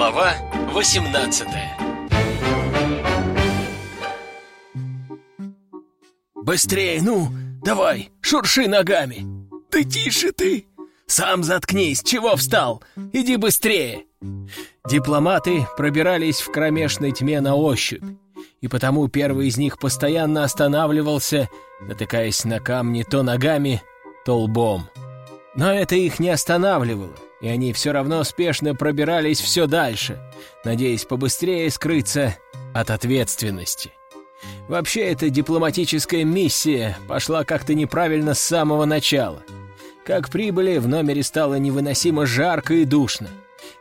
Глава 18 «Быстрее, ну! Давай, шурши ногами!» «Да тише ты! Сам заткнись! Чего встал? Иди быстрее!» Дипломаты пробирались в кромешной тьме на ощупь, и потому первый из них постоянно останавливался, натыкаясь на камни то ногами, то лбом. Но это их не останавливало, и они все равно спешно пробирались все дальше, надеясь побыстрее скрыться от ответственности. Вообще, эта дипломатическая миссия пошла как-то неправильно с самого начала. Как прибыли, в номере стало невыносимо жарко и душно.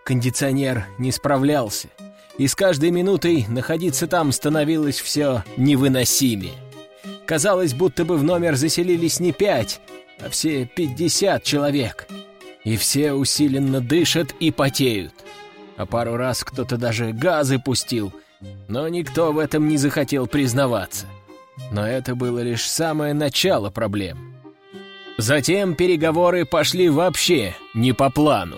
Кондиционер не справлялся, и с каждой минутой находиться там становилось все невыносимее. Казалось, будто бы в номер заселились не пять, а все пятьдесят человек. И все усиленно дышат и потеют. А пару раз кто-то даже газы пустил — но никто в этом не захотел признаваться. Но это было лишь самое начало проблем. Затем переговоры пошли вообще не по плану.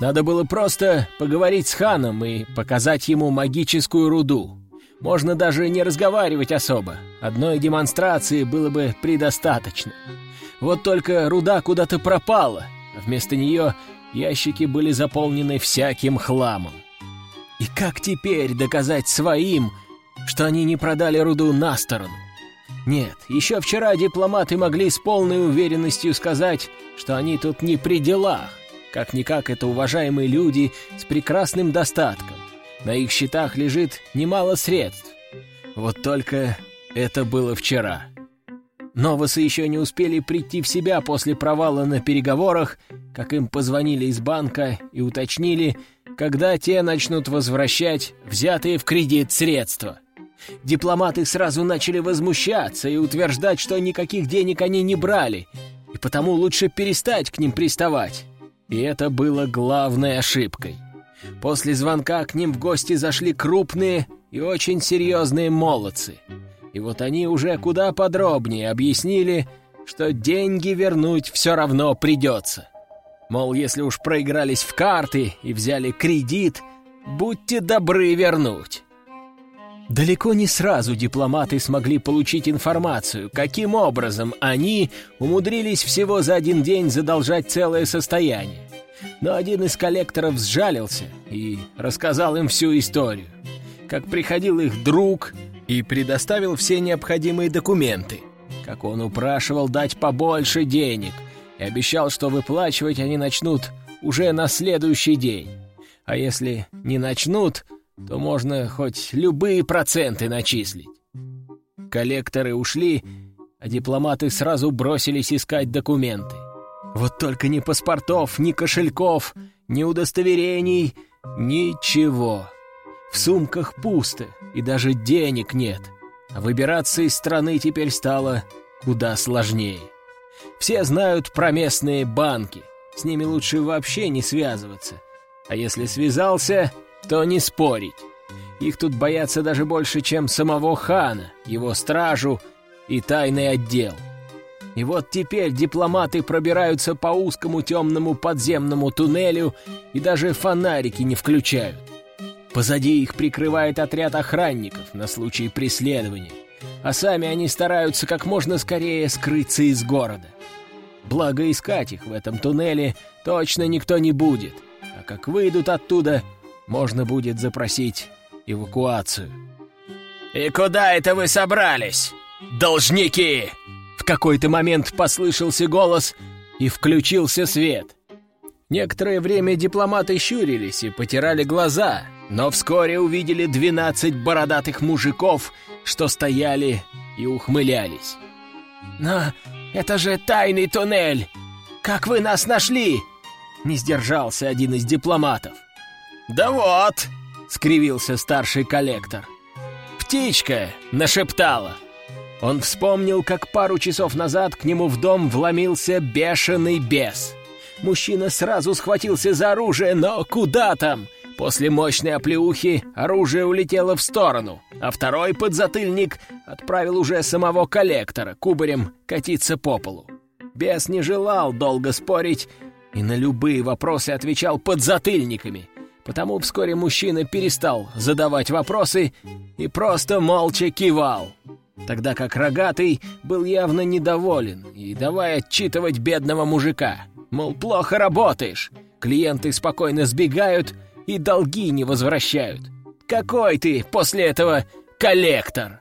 Надо было просто поговорить с ханом и показать ему магическую руду. Можно даже не разговаривать особо. Одной демонстрации было бы предостаточно. Вот только руда куда-то пропала, вместо нее ящики были заполнены всяким хламом. И как теперь доказать своим, что они не продали руду на сторону? Нет, еще вчера дипломаты могли с полной уверенностью сказать, что они тут не при делах. Как-никак это уважаемые люди с прекрасным достатком. На их счетах лежит немало средств. Вот только это было вчера. Новосы еще не успели прийти в себя после провала на переговорах, как им позвонили из банка и уточнили, когда те начнут возвращать взятые в кредит средства. Дипломаты сразу начали возмущаться и утверждать, что никаких денег они не брали, и потому лучше перестать к ним приставать. И это было главной ошибкой. После звонка к ним в гости зашли крупные и очень серьезные молодцы. И вот они уже куда подробнее объяснили, что деньги вернуть все равно придется. Мол, если уж проигрались в карты и взяли кредит, будьте добры вернуть. Далеко не сразу дипломаты смогли получить информацию, каким образом они умудрились всего за один день задолжать целое состояние. Но один из коллекторов сжалился и рассказал им всю историю. Как приходил их друг и предоставил все необходимые документы. Как он упрашивал дать побольше денег — и обещал, что выплачивать они начнут уже на следующий день. А если не начнут, то можно хоть любые проценты начислить. Коллекторы ушли, а дипломаты сразу бросились искать документы. Вот только ни паспортов, ни кошельков, ни удостоверений, ничего. В сумках пусто, и даже денег нет. Выбираться из страны теперь стало куда сложнее. Все знают про местные банки. С ними лучше вообще не связываться. А если связался, то не спорить. Их тут боятся даже больше, чем самого хана, его стражу и тайный отдел. И вот теперь дипломаты пробираются по узкому темному подземному туннелю и даже фонарики не включают. Позади их прикрывает отряд охранников на случай преследования а сами они стараются как можно скорее скрыться из города. Благо искать их в этом туннеле точно никто не будет, а как выйдут оттуда, можно будет запросить эвакуацию. «И куда это вы собрались, должники?» В какой-то момент послышался голос и включился свет. Некоторое время дипломаты щурились и потирали глаза, но вскоре увидели двенадцать бородатых мужиков, что стояли и ухмылялись. «Но это же тайный туннель! Как вы нас нашли?» Не сдержался один из дипломатов. «Да вот!» — скривился старший коллектор. «Птичка!» — нашептала. Он вспомнил, как пару часов назад к нему в дом вломился бешеный бес — Мужчина сразу схватился за оружие, но куда там? После мощной оплеухи оружие улетело в сторону, а второй подзатыльник отправил уже самого коллектора кубарем катиться по полу. Бес не желал долго спорить и на любые вопросы отвечал подзатыльниками, Потому вскоре мужчина перестал задавать вопросы и просто молча кивал, тогда как рогатый был явно недоволен и давай отчитывать бедного мужика. Мол, плохо работаешь, клиенты спокойно сбегают и долги не возвращают. Какой ты после этого коллектор?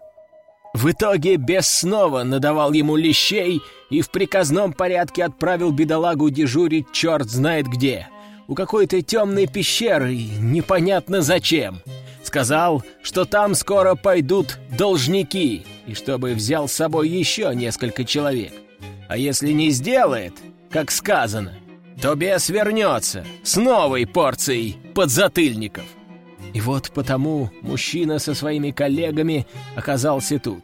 В итоге бес снова надавал ему лещей и в приказном порядке отправил бедолагу дежурить черт знает где. У какой-то темной пещеры, непонятно зачем. Сказал, что там скоро пойдут должники, и чтобы взял с собой еще несколько человек. А если не сделает, как сказано, то бес вернется с новой порцией подзатыльников. И вот потому мужчина со своими коллегами оказался тут.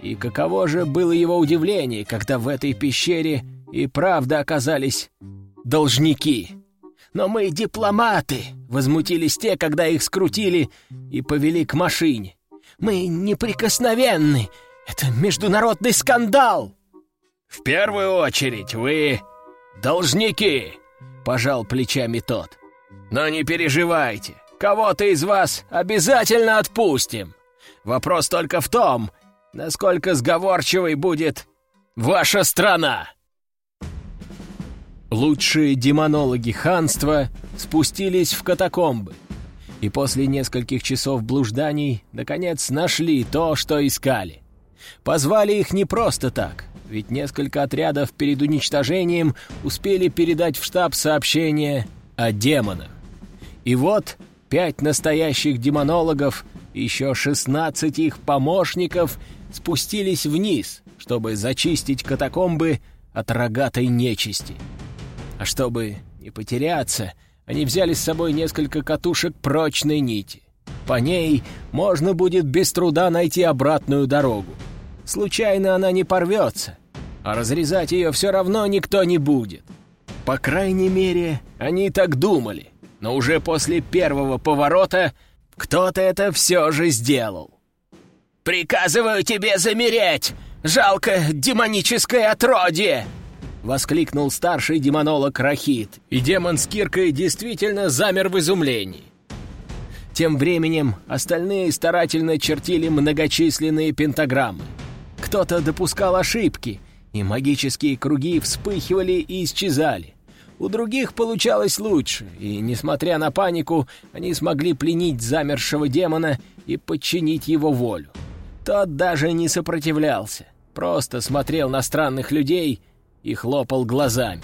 И каково же было его удивление, когда в этой пещере и правда оказались должники. «Но мы дипломаты!» — возмутились те, когда их скрутили и повели к машине. «Мы неприкосновенны! Это международный скандал!» «В первую очередь вы должники!» — пожал плечами тот. «Но не переживайте, Кого-то из вас обязательно отпустим. Вопрос только в том, насколько сговорчивой будет ваша страна. Лучшие демонологи ханства спустились в катакомбы и после нескольких часов блужданий наконец нашли то, что искали. Позвали их не просто так, ведь несколько отрядов перед уничтожением успели передать в штаб сообщение о демонах. И вот пять настоящих демонологов еще шестнадцать их помощников спустились вниз, чтобы зачистить катакомбы от рогатой нечисти. А чтобы не потеряться, они взяли с собой несколько катушек прочной нити. По ней можно будет без труда найти обратную дорогу. Случайно она не порвется, а разрезать ее все равно никто не будет. По крайней мере, они так думали но уже после первого поворота кто-то это все же сделал. «Приказываю тебе замереть, жалко демоническое отродье!» — воскликнул старший демонолог Рахит, и демон с киркой действительно замер в изумлении. Тем временем остальные старательно чертили многочисленные пентаграммы. Кто-то допускал ошибки, и магические круги вспыхивали и исчезали. У других получалось лучше, и, несмотря на панику, они смогли пленить замершего демона и подчинить его волю. Тот даже не сопротивлялся, просто смотрел на странных людей и хлопал глазами.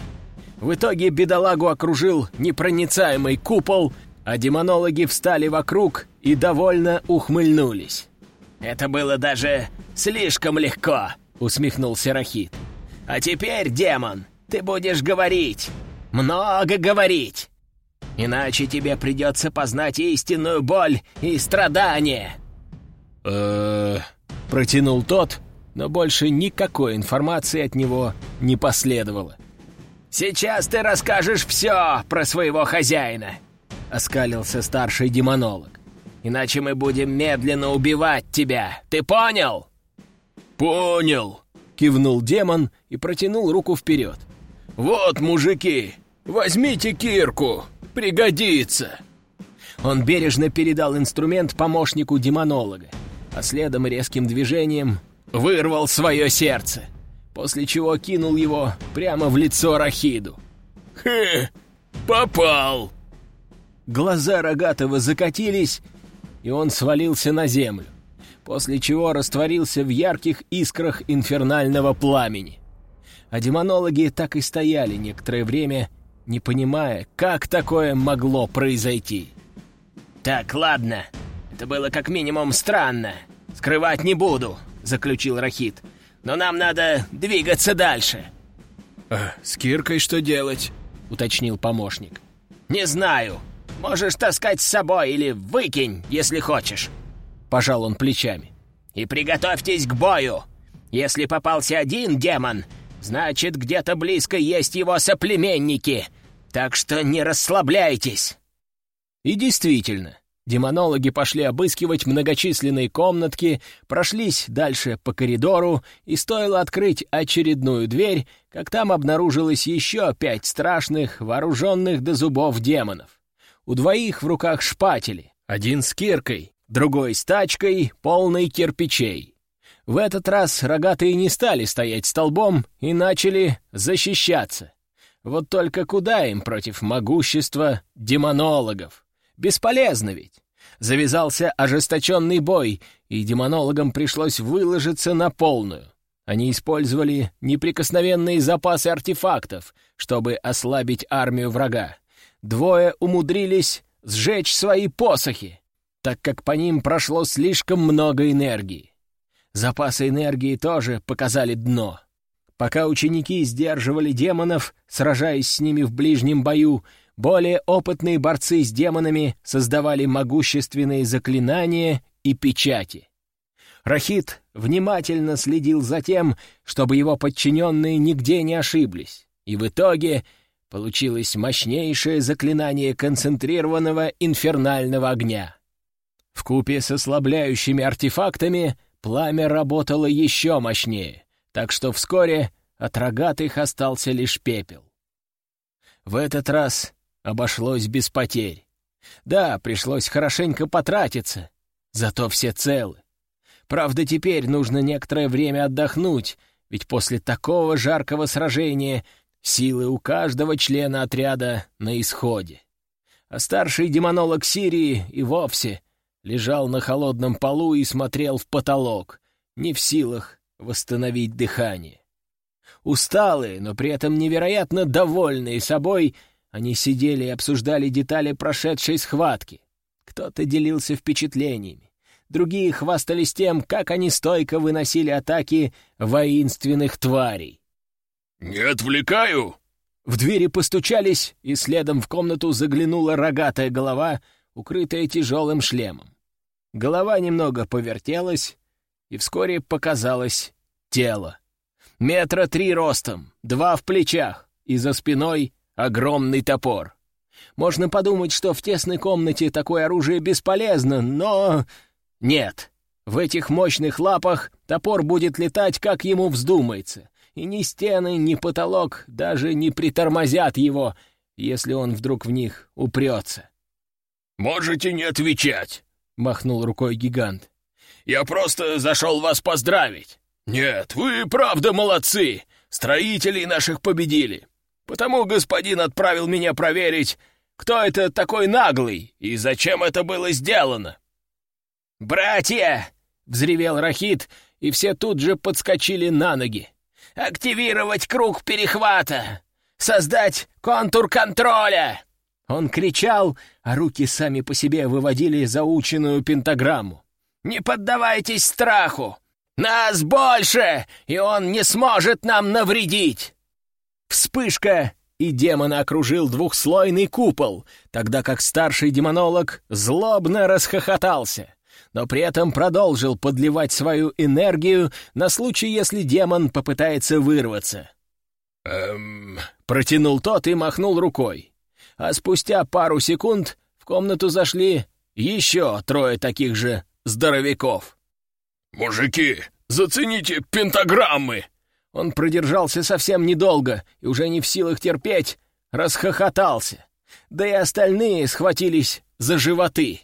В итоге бедолагу окружил непроницаемый купол, а демонологи встали вокруг и довольно ухмыльнулись. «Это было даже слишком легко», — усмехнулся Рахит. «А теперь, демон, ты будешь говорить, много говорить. Иначе тебе придется познать истинную боль и страдания. э протянул тот, но больше никакой информации от него не последовало. «Сейчас ты расскажешь все про своего хозяина», — оскалился старший демонолог. «Иначе мы будем медленно убивать тебя, ты понял?» «Понял», — кивнул демон и протянул руку вперед. «Вот, мужики, возьмите кирку, пригодится!» Он бережно передал инструмент помощнику демонолога, а следом резким движением вырвал свое сердце, после чего кинул его прямо в лицо Рахиду. «Хе, попал!» Глаза Рогатого закатились, и он свалился на землю, после чего растворился в ярких искрах инфернального пламени а демонологи так и стояли некоторое время, не понимая, как такое могло произойти. «Так, ладно. Это было как минимум странно. Скрывать не буду», — заключил Рахит. «Но нам надо двигаться дальше». «А с Киркой что делать?» — уточнил помощник. «Не знаю. Можешь таскать с собой или выкинь, если хочешь». Пожал он плечами. «И приготовьтесь к бою. Если попался один демон, Значит, где-то близко есть его соплеменники, так что не расслабляйтесь!» И действительно, демонологи пошли обыскивать многочисленные комнатки, прошлись дальше по коридору, и стоило открыть очередную дверь, как там обнаружилось еще пять страшных, вооруженных до зубов демонов. У двоих в руках шпатели, один с киркой, другой с тачкой, полной кирпичей. В этот раз рогатые не стали стоять столбом и начали защищаться. Вот только куда им против могущества демонологов? Бесполезно ведь. Завязался ожесточенный бой, и демонологам пришлось выложиться на полную. Они использовали неприкосновенные запасы артефактов, чтобы ослабить армию врага. Двое умудрились сжечь свои посохи, так как по ним прошло слишком много энергии. Запасы энергии тоже показали дно. Пока ученики сдерживали демонов, сражаясь с ними в ближнем бою, более опытные борцы с демонами создавали могущественные заклинания и печати. Рахит внимательно следил за тем, чтобы его подчиненные нигде не ошиблись, и в итоге получилось мощнейшее заклинание концентрированного инфернального огня. В купе с ослабляющими артефактами пламя работало еще мощнее, так что вскоре от рогатых остался лишь пепел. В этот раз обошлось без потерь. Да, пришлось хорошенько потратиться, зато все целы. Правда, теперь нужно некоторое время отдохнуть, ведь после такого жаркого сражения силы у каждого члена отряда на исходе. А старший демонолог Сирии и вовсе лежал на холодном полу и смотрел в потолок, не в силах восстановить дыхание. Усталые, но при этом невероятно довольные собой — они сидели и обсуждали детали прошедшей схватки. Кто-то делился впечатлениями. Другие хвастались тем, как они стойко выносили атаки воинственных тварей. «Не отвлекаю?» В двери постучались, и следом в комнату заглянула рогатая голова, укрытая тяжелым шлемом. Голова немного повертелась, и вскоре показалось тело. Метра три ростом, два в плечах, и за спиной огромный топор. Можно подумать, что в тесной комнате такое оружие бесполезно, но... Нет. В этих мощных лапах топор будет летать, как ему вздумается, и ни стены, ни потолок даже не притормозят его, если он вдруг в них упрется. «Можете не отвечать», — махнул рукой гигант. «Я просто зашел вас поздравить. Нет, вы правда молодцы, строителей наших победили. Потому господин отправил меня проверить, кто это такой наглый и зачем это было сделано». «Братья!» — взревел Рахит, и все тут же подскочили на ноги. «Активировать круг перехвата! Создать контур контроля!» Он кричал, а руки сами по себе выводили заученную пентаграмму. «Не поддавайтесь страху! Нас больше, и он не сможет нам навредить!» Вспышка, и демон окружил двухслойный купол, тогда как старший демонолог злобно расхохотался, но при этом продолжил подливать свою энергию на случай, если демон попытается вырваться. «Эм...» — протянул тот и махнул рукой. А спустя пару секунд в комнату зашли еще трое таких же здоровяков. «Мужики, зацените пентаграммы!» Он продержался совсем недолго и уже не в силах терпеть, расхохотался. Да и остальные схватились за животы.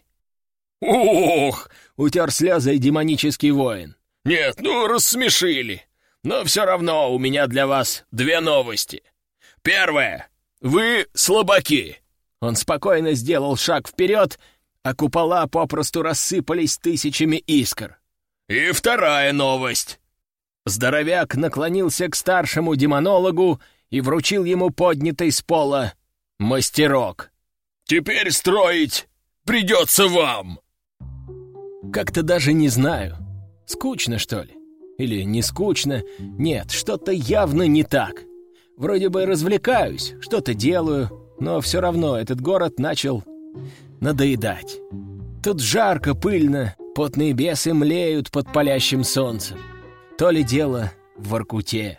«Ох!» — утер слезы демонический воин. «Нет, ну рассмешили. Но все равно у меня для вас две новости. Первое. Вы слабаки!» Он спокойно сделал шаг вперед, а купола попросту рассыпались тысячами искр. «И вторая новость. Здоровяк наклонился к старшему демонологу и вручил ему поднятый с пола мастерок. «Теперь строить придется вам!» Как-то даже не знаю. Скучно, что ли? Или не скучно? Нет, что-то явно не так. Вроде бы развлекаюсь, что-то делаю, но все равно этот город начал надоедать. Тут жарко, пыльно, потные бесы млеют под палящим солнцем. То ли дело в Воркуте.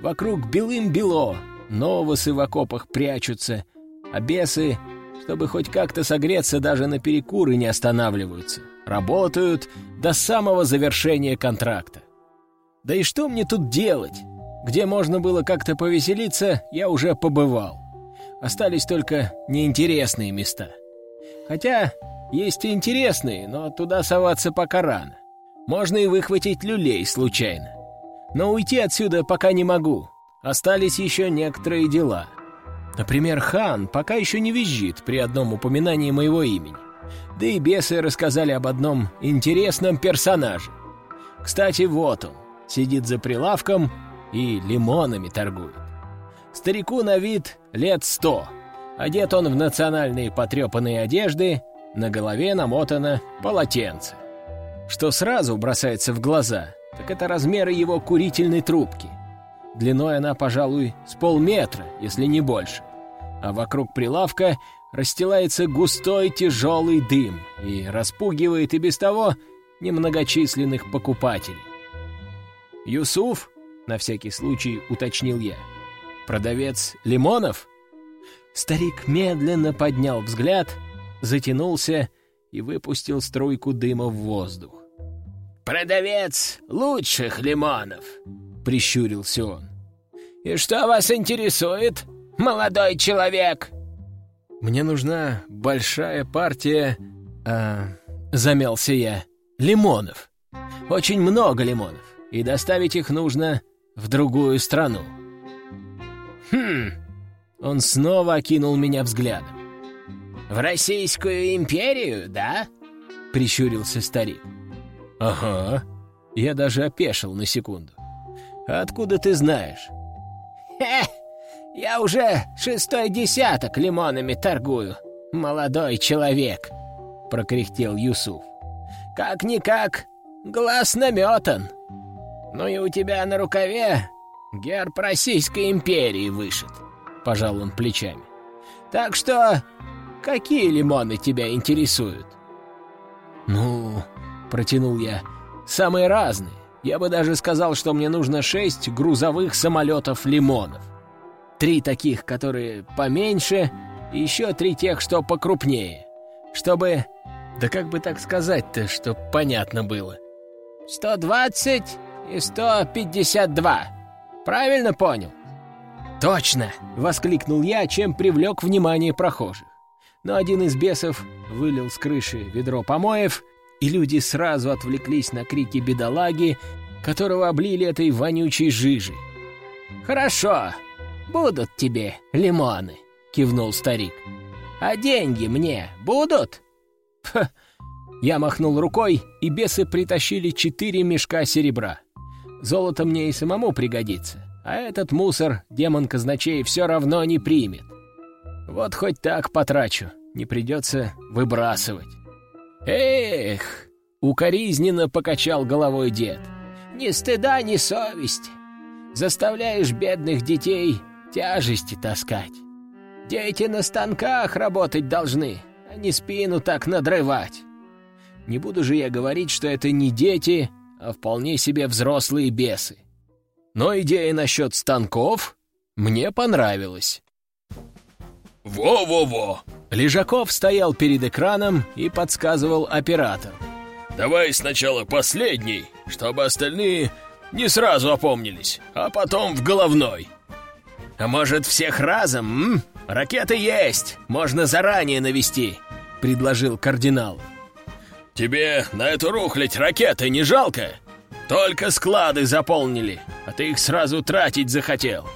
Вокруг белым-бело, новосы в окопах прячутся, а бесы, чтобы хоть как-то согреться, даже на перекуры не останавливаются. Работают до самого завершения контракта. Да и что мне тут делать? Где можно было как-то повеселиться, я уже побывал. Остались только неинтересные места. Хотя есть и интересные, но туда соваться пока рано. Можно и выхватить люлей случайно. Но уйти отсюда пока не могу. Остались еще некоторые дела. Например, хан пока еще не визжит при одном упоминании моего имени. Да и бесы рассказали об одном интересном персонаже. Кстати, вот он, сидит за прилавком и лимонами торгует. Старику на вид лет сто. Одет он в национальные потрепанные одежды, на голове намотано полотенце. Что сразу бросается в глаза, так это размеры его курительной трубки. Длиной она, пожалуй, с полметра, если не больше. А вокруг прилавка расстилается густой тяжелый дым и распугивает и без того немногочисленных покупателей. «Юсуф?» — на всякий случай уточнил я. «Продавец лимонов?» Старик медленно поднял взгляд, затянулся и выпустил струйку дыма в воздух. «Продавец лучших лимонов!» — прищурился он. «И что вас интересует, молодой человек?» «Мне нужна большая партия...» а, Замялся я. «Лимонов. Очень много лимонов. И доставить их нужно в другую страну». «Хм...» Он снова окинул меня взглядом. «В Российскую империю, да?» — прищурился старик. «Ага». Я даже опешил на секунду. «Откуда ты знаешь?» «Хе! Я уже шестой десяток лимонами торгую, молодой человек!» — прокряхтел Юсуф. «Как-никак, глаз наметан. Ну и у тебя на рукаве герб Российской империи вышит», — пожал он плечами. «Так что какие лимоны тебя интересуют?» «Ну, протянул я. «Самые разные. Я бы даже сказал, что мне нужно шесть грузовых самолетов лимонов. Три таких, которые поменьше, и еще три тех, что покрупнее. Чтобы... Да как бы так сказать-то, чтоб понятно было?» «Сто двадцать и сто пятьдесят два. Правильно понял?» «Точно!» — воскликнул я, чем привлек внимание прохожих. Но один из бесов вылил с крыши ведро помоев и люди сразу отвлеклись на крики бедолаги, которого облили этой вонючей жижей. «Хорошо, будут тебе лимоны», — кивнул старик. «А деньги мне будут?» Ха! Я махнул рукой, и бесы притащили четыре мешка серебра. Золото мне и самому пригодится, а этот мусор демон казначей все равно не примет. Вот хоть так потрачу, не придется выбрасывать. «Эх!» — укоризненно покачал головой дед. «Ни стыда, ни совести. Заставляешь бедных детей тяжести таскать. Дети на станках работать должны, а не спину так надрывать. Не буду же я говорить, что это не дети, а вполне себе взрослые бесы. Но идея насчет станков мне понравилась. «Во-во-во!» Лежаков стоял перед экраном и подсказывал оператор. «Давай сначала последний, чтобы остальные не сразу опомнились, а потом в головной». «А может, всех разом, м? Ракеты есть, можно заранее навести», — предложил кардинал. «Тебе на эту рухлядь ракеты не жалко? Только склады заполнили, а ты их сразу тратить захотел.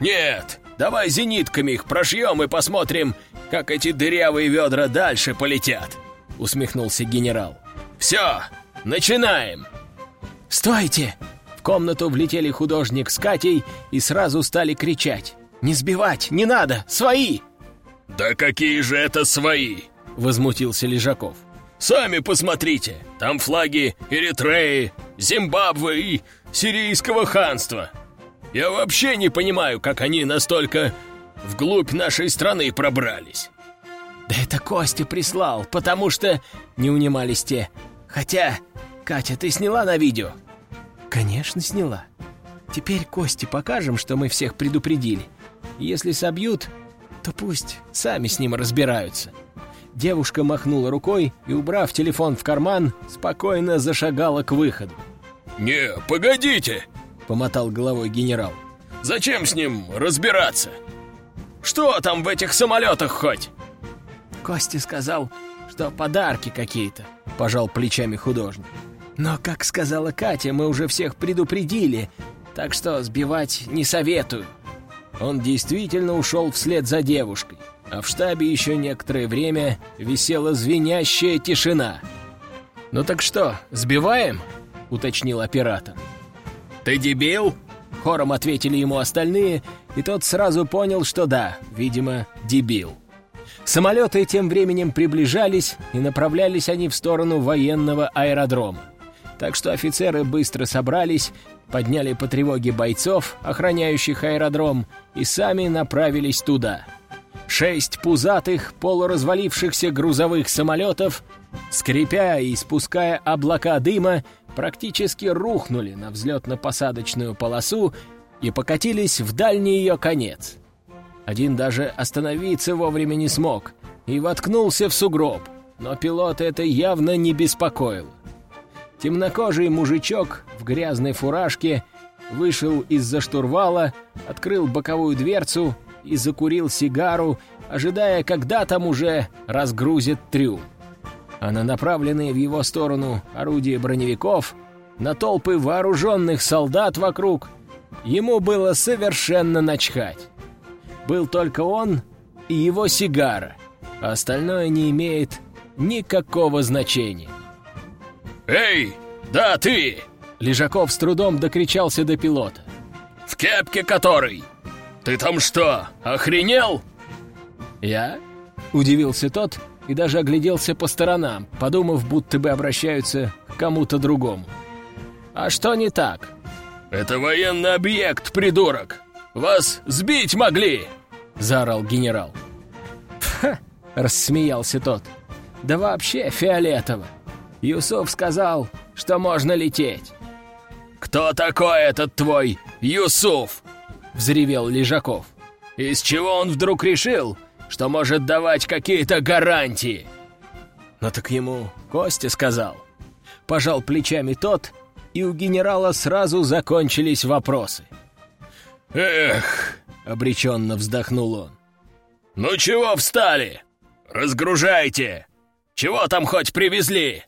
Нет, давай зенитками их прошьем и посмотрим, как эти дырявые ведра дальше полетят!» — усмехнулся генерал. «Все, начинаем!» «Стойте!» В комнату влетели художник с Катей и сразу стали кричать. «Не сбивать! Не надо! Свои!» «Да какие же это свои!» — возмутился Лежаков. «Сами посмотрите! Там флаги Эритреи, Зимбабве и Сирийского ханства! Я вообще не понимаю, как они настолько вглубь нашей страны пробрались. Да это Костя прислал, потому что... Не унимались те. Хотя... Катя, ты сняла на видео? Конечно, сняла. Теперь Косте покажем, что мы всех предупредили. Если собьют, то пусть сами с ним разбираются. Девушка махнула рукой и, убрав телефон в карман, спокойно зашагала к выходу. «Не, погодите!» — помотал головой генерал. «Зачем с ним разбираться? Что там в этих самолетах хоть?» Костя сказал, что подарки какие-то», — пожал плечами художник. «Но, как сказала Катя, мы уже всех предупредили, так что сбивать не советую». Он действительно ушел вслед за девушкой, а в штабе еще некоторое время висела звенящая тишина. «Ну так что, сбиваем?» — уточнил оператор. «Ты дебил?» — хором ответили ему остальные, и тот сразу понял, что да, видимо, дебил. Самолеты тем временем приближались, и направлялись они в сторону военного аэродрома. Так что офицеры быстро собрались, подняли по тревоге бойцов, охраняющих аэродром, и сами направились туда. Шесть пузатых, полуразвалившихся грузовых самолетов, скрипя и спуская облака дыма, практически рухнули на взлетно-посадочную полосу и покатились в дальний ее конец. Один даже остановиться вовремя не смог и воткнулся в сугроб, но пилот это явно не беспокоил. Темнокожий мужичок в грязной фуражке вышел из-за штурвала, открыл боковую дверцу и закурил сигару, ожидая, когда там уже разгрузят трюм. А на направленные в его сторону орудия броневиков, на толпы вооруженных солдат вокруг, ему было совершенно начхать. Был только он и его сигара, а остальное не имеет никакого значения. «Эй, да ты!» Лежаков с трудом докричался до пилота. «В кепке который? Ты там что, охренел?» «Я?» — удивился тот и даже огляделся по сторонам, подумав, будто бы обращаются к кому-то другому. «А что не так?» «Это военный объект, придурок! Вас сбить могли!» — заорал генерал. «Ха!» — рассмеялся тот. «Да вообще фиолетово! Юсуф сказал, что можно лететь!» «Кто такой этот твой Юсуф?» — взревел Лежаков. «Из чего он вдруг решил, что может давать какие-то гарантии?» «Ну так ему Костя сказал». Пожал плечами тот, и у генерала сразу закончились вопросы. «Эх!» — обреченно вздохнул он. «Ну чего встали? Разгружайте! Чего там хоть привезли?»